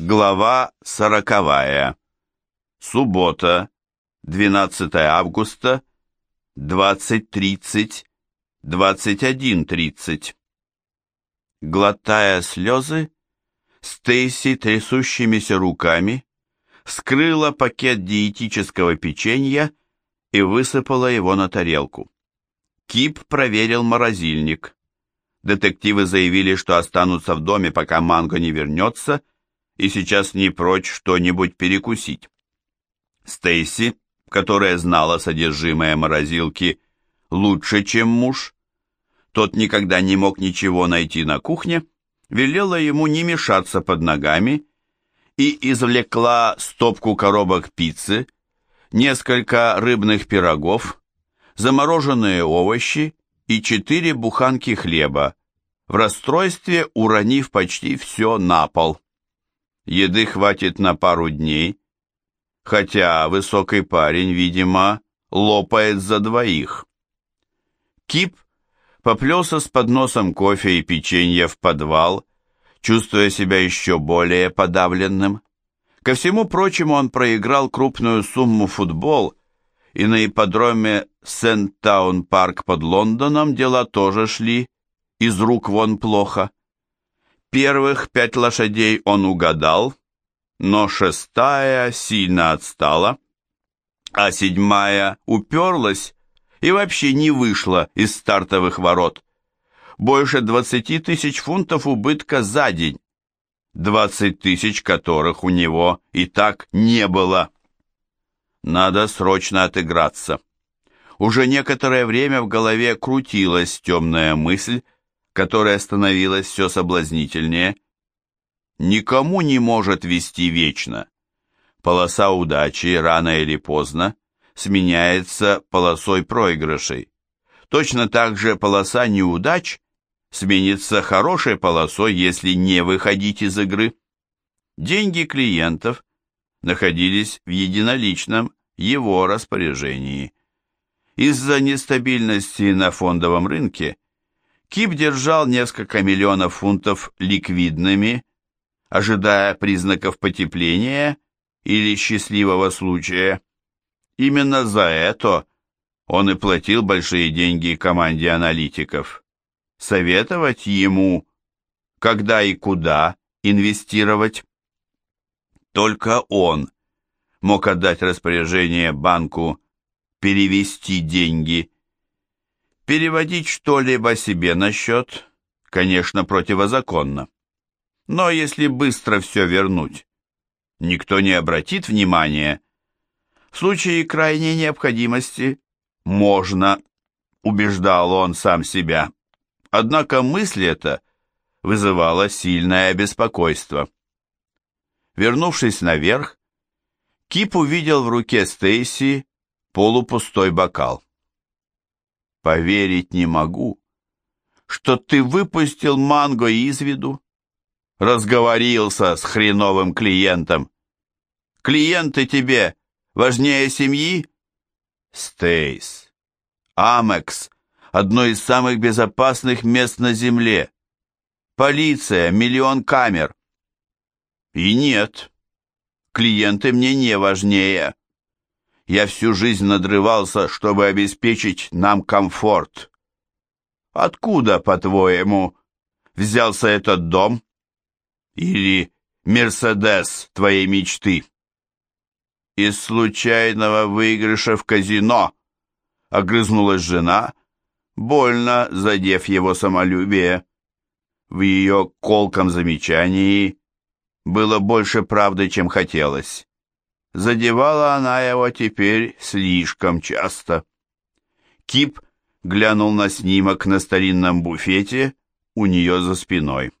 Глава сороковая. Суббота, 12 августа, 20.30, 21.30. Глотая слезы, Стейси трясущимися руками вскрыла пакет диетического печенья и высыпала его на тарелку. Кип проверил морозильник. Детективы заявили, что останутся в доме, пока Манго не вернется, и сейчас не прочь что-нибудь перекусить. Стейси, которая знала содержимое морозилки лучше, чем муж, тот никогда не мог ничего найти на кухне, велела ему не мешаться под ногами и извлекла стопку коробок пиццы, несколько рыбных пирогов, замороженные овощи и четыре буханки хлеба, в расстройстве уронив почти все на пол. Еды хватит на пару дней, хотя высокий парень, видимо, лопает за двоих. Кип поплелся с подносом кофе и печенья в подвал, чувствуя себя еще более подавленным. Ко всему прочему он проиграл крупную сумму футбол, и на ипподроме Сент-Таун-парк под Лондоном дела тоже шли из рук вон плохо. Первых пять лошадей он угадал, но шестая сильно отстала, а седьмая уперлась и вообще не вышла из стартовых ворот. Больше двадцати тысяч фунтов убытка за день, двадцать тысяч которых у него и так не было. Надо срочно отыграться. Уже некоторое время в голове крутилась темная мысль, которая становилась все соблазнительнее. Никому не может вести вечно. Полоса удачи рано или поздно сменяется полосой проигрышей. Точно так же полоса неудач сменится хорошей полосой, если не выходить из игры. Деньги клиентов находились в единоличном его распоряжении. Из-за нестабильности на фондовом рынке Кип держал несколько миллионов фунтов ликвидными, ожидая признаков потепления или счастливого случая. Именно за это он и платил большие деньги команде аналитиков. Советовать ему, когда и куда инвестировать. Только он мог отдать распоряжение банку перевести деньги Переводить что-либо себе на счет, конечно, противозаконно. Но если быстро все вернуть, никто не обратит внимания. В случае крайней необходимости можно, убеждал он сам себя. Однако мысль эта вызывала сильное беспокойство. Вернувшись наверх, Кип увидел в руке Стейси полупустой бокал. Поверить не могу, что ты выпустил манго из виду. Разговорился с хреновым клиентом. Клиенты тебе важнее семьи? Стейс. Амекс – одно из самых безопасных мест на Земле. Полиция, миллион камер. И нет, клиенты мне не важнее. Я всю жизнь надрывался, чтобы обеспечить нам комфорт. Откуда, по-твоему, взялся этот дом? Или Мерседес твоей мечты? Из случайного выигрыша в казино, огрызнулась жена, больно задев его самолюбие. В ее колком замечании было больше правды, чем хотелось. Задевала она его теперь слишком часто. Кип глянул на снимок на старинном буфете у нее за спиной.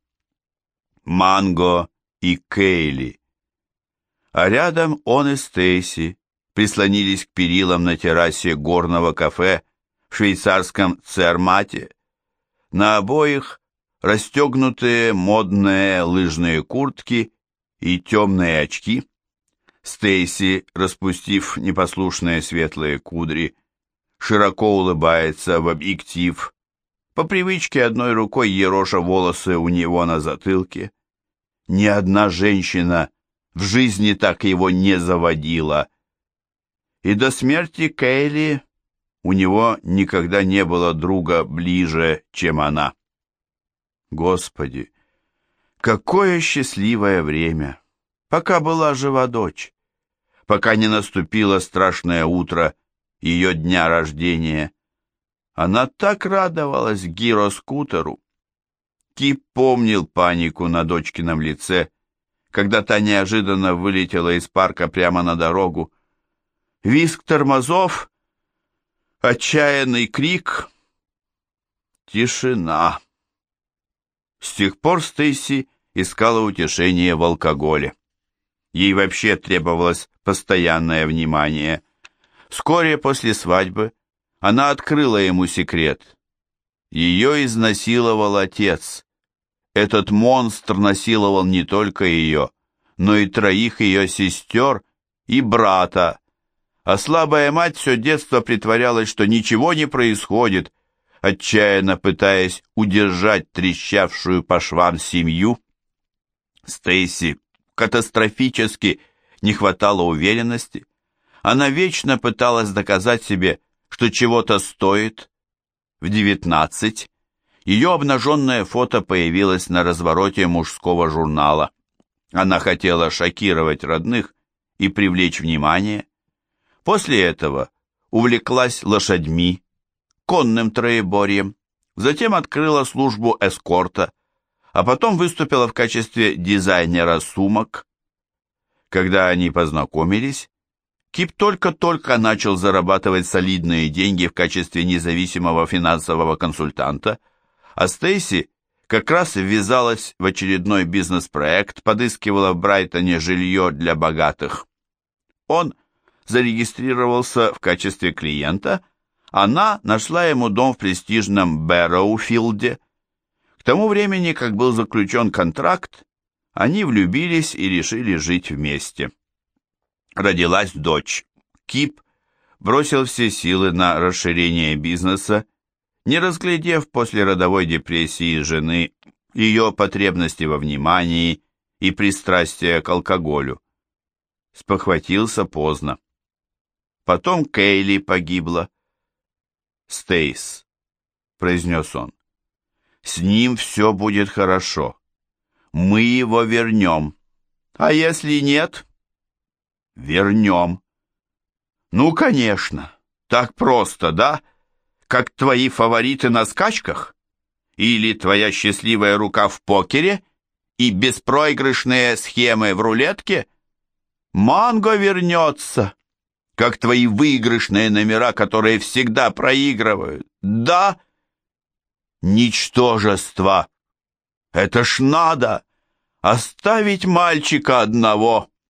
Манго и Кейли. А рядом он и Стейси прислонились к перилам на террасе горного кафе в швейцарском Цермате. На обоих расстегнутые модные лыжные куртки и темные очки. Стейси, распустив непослушные светлые кудри, широко улыбается в объектив, по привычке одной рукой ероша волосы у него на затылке. ни одна женщина в жизни так его не заводила. И до смерти Кейли у него никогда не было друга ближе, чем она. Господи, какое счастливое время, пока была жива дочь, пока не наступило страшное утро ее дня рождения. Она так радовалась гироскутеру. Кип помнил панику на дочкином лице, когда та неожиданно вылетела из парка прямо на дорогу. Виск тормозов, отчаянный крик, тишина. С тех пор Стейси искала утешение в алкоголе. Ей вообще требовалось постоянное внимание. Вскоре после свадьбы она открыла ему секрет. Ее изнасиловал отец. Этот монстр насиловал не только ее, но и троих ее сестер и брата. А слабая мать все детство притворялась, что ничего не происходит, отчаянно пытаясь удержать трещавшую по швам семью. Стейси катастрофически не хватало уверенности. Она вечно пыталась доказать себе, что чего-то стоит. В девятнадцать ее обнаженное фото появилось на развороте мужского журнала. Она хотела шокировать родных и привлечь внимание. После этого увлеклась лошадьми, конным троеборьем, затем открыла службу эскорта, а потом выступила в качестве дизайнера сумок. Когда они познакомились, Кип только-только начал зарабатывать солидные деньги в качестве независимого финансового консультанта, а Стейси как раз ввязалась в очередной бизнес-проект, подыскивала в Брайтоне жилье для богатых. Он зарегистрировался в качестве клиента – она нашла ему дом в престижном Бэрроуфилде. К тому времени, как был заключен контракт, они влюбились и решили жить вместе. Родилась дочь. Кип бросил все силы на расширение бизнеса, не разглядев после родовой депрессии жены ее потребности во внимании и пристрастия к алкоголю. Спохватился поздно. Потом Кейли погибла. Стейс», — произнес он. «С ним все будет хорошо. Мы его вернем. А если нет?» «Вернем». «Ну, конечно. Так просто, да? Как твои фавориты на скачках? Или твоя счастливая рука в покере и беспроигрышные схемы в рулетке? Манго вернется!» как твои выигрышные номера, которые всегда проигрывают. Да? Ничтожество. Это ж надо. Оставить мальчика одного.